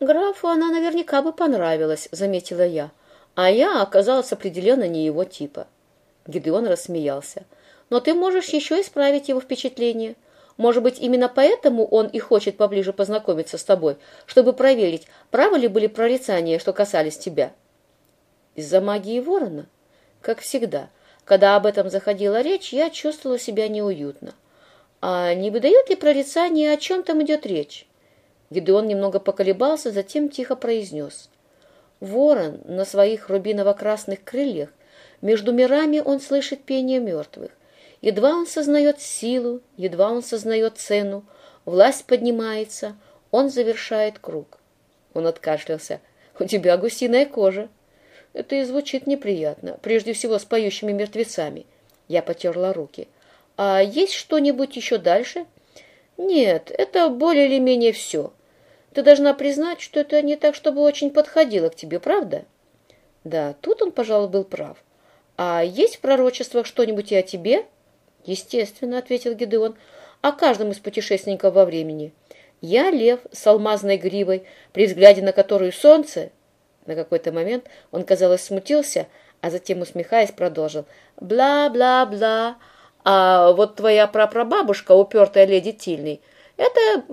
Графу она наверняка бы понравилась, заметила я, а я оказалась определенно не его типа. Гидеон рассмеялся. Но ты можешь еще исправить его впечатление. Может быть, именно поэтому он и хочет поближе познакомиться с тобой, чтобы проверить, правы ли были прорицания, что касались тебя. Из-за магии ворона? Как всегда, когда об этом заходила речь, я чувствовала себя неуютно. А не выдают ли прорицания, о чем там идет речь? Гидеон немного поколебался, затем тихо произнес. Ворон на своих рубиново-красных крыльях, между мирами он слышит пение мертвых. Едва он сознает силу, едва он сознает цену, власть поднимается, он завершает круг. Он откашлялся. «У тебя гусиная кожа». Это и звучит неприятно, прежде всего с поющими мертвецами. Я потерла руки. «А есть что-нибудь еще дальше?» «Нет, это более или менее все. Ты должна признать, что это не так, чтобы очень подходило к тебе, правда? Да, тут он, пожалуй, был прав. А есть в пророчествах что-нибудь и о тебе? Естественно, ответил Гедеон, о каждом из путешественников во времени. Я лев с алмазной гривой, при взгляде на которую солнце... На какой-то момент он, казалось, смутился, а затем, усмехаясь, продолжил. «Бла-бла-бла. А вот твоя прапрабабушка, упертая леди Тильный, это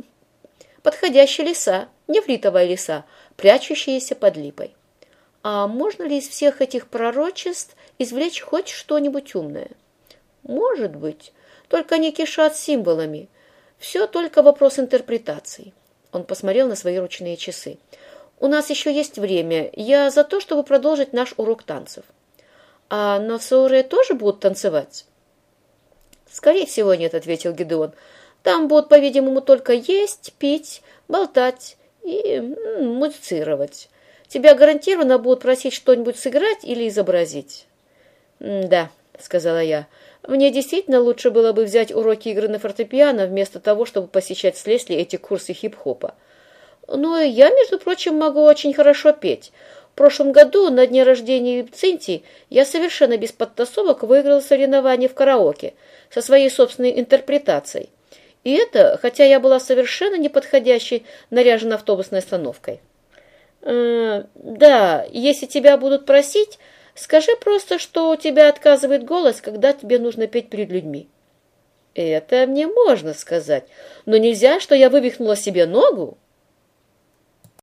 подходящая лиса, нефритовая лиса, прячущаяся под липой. А можно ли из всех этих пророчеств извлечь хоть что-нибудь умное? Может быть, только они кишат символами. Все только вопрос интерпретации. Он посмотрел на свои ручные часы. У нас еще есть время. Я за то, чтобы продолжить наш урок танцев. А на Сауре тоже будут танцевать? Скорее всего, нет, ответил Гедеон. Там будут, по-видимому, только есть, пить, болтать и музицировать. Тебя гарантированно будут просить что-нибудь сыграть или изобразить. «Да», — сказала я, — «мне действительно лучше было бы взять уроки игры на фортепиано вместо того, чтобы посещать с Лесли эти курсы хип-хопа. Но я, между прочим, могу очень хорошо петь. В прошлом году на дне рождения Цинти я совершенно без подтасовок выиграл соревнование в караоке со своей собственной интерпретацией. И это, хотя я была совершенно неподходящей, наряжена автобусной остановкой. «Э, «Да, если тебя будут просить, скажи просто, что у тебя отказывает голос, когда тебе нужно петь перед людьми». «Это мне можно сказать, но нельзя, что я вывихнула себе ногу?»